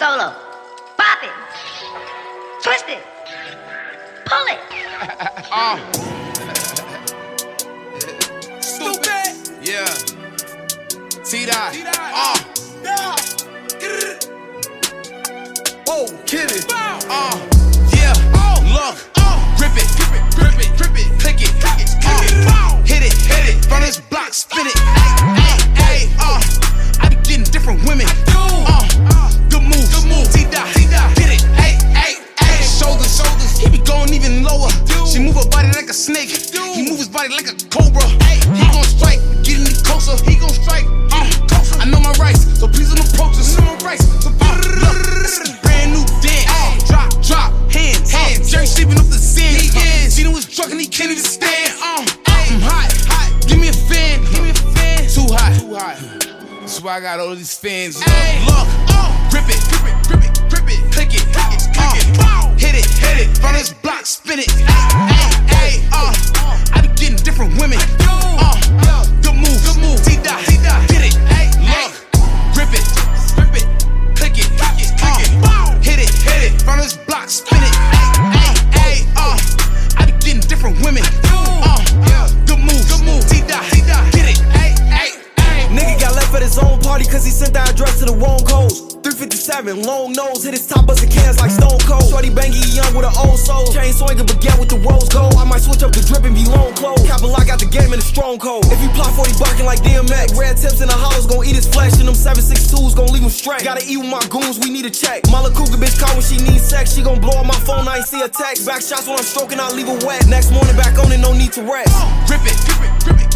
Solo. Pop it. Twist it. Pull it. Uh. Stupid. Yeah. T-Dot. Uh. Oh, kid it. Uh. Yeah. Look. Grip it. Grip it. Grip it. Grip it. Click it. Click it. Click it. Hit it. Hit it. Run this block. Spin it. Snake. He move his body like a cobra. He gon' strike. Get any closer. He gon' strike. Uh. I know my rights, so please don't approach us. I know my rights. So uh, look, this is brand new dance. Drop, drop, hands, hands. Jerry sleeping up the sand. He is. Seen him was drunk and he can't even stand. Uh, I'm hot, hot. Give me a fan, give me a fan. Too hot, too hot. That's why I got all these fans. Look, look, grip it, grip it, grip it, grip it, click it, click it, click it. Hit it, hit it, run this block, spin it. Hey, hey, different women. Uh, good move, good move. T dot, get it. Hey, look, grip it, grip it, click it, click it, click it. Hit it, hit it, run this block, spin it. Hey, hey, uh, I be getting different women. Uh, good move, good move. T dot, T dot, get it. Hey, hey, hey. Nigga got left at his own party cause he sent the address to the wrong codes. 357, long nose, hit his top busting cans like Stone Cold. Shorty bangy young with an old soul. Chain swinging baguette with the. I switch up the drip and be long clothes. A lock out the game in a strong cold. If you plot 40 barking like DMX, red tips in the hollows gon' eat his flesh. And them 762s gon' leave him straight. Gotta eat with my goons, we need a check. Mala Cougar bitch call when she needs sex. She gon' blow up my phone, I ain't see a text. Back shots when I'm stroking, I leave her wet. Next morning back on it, no need to rest. Grip it, grip it, grip it,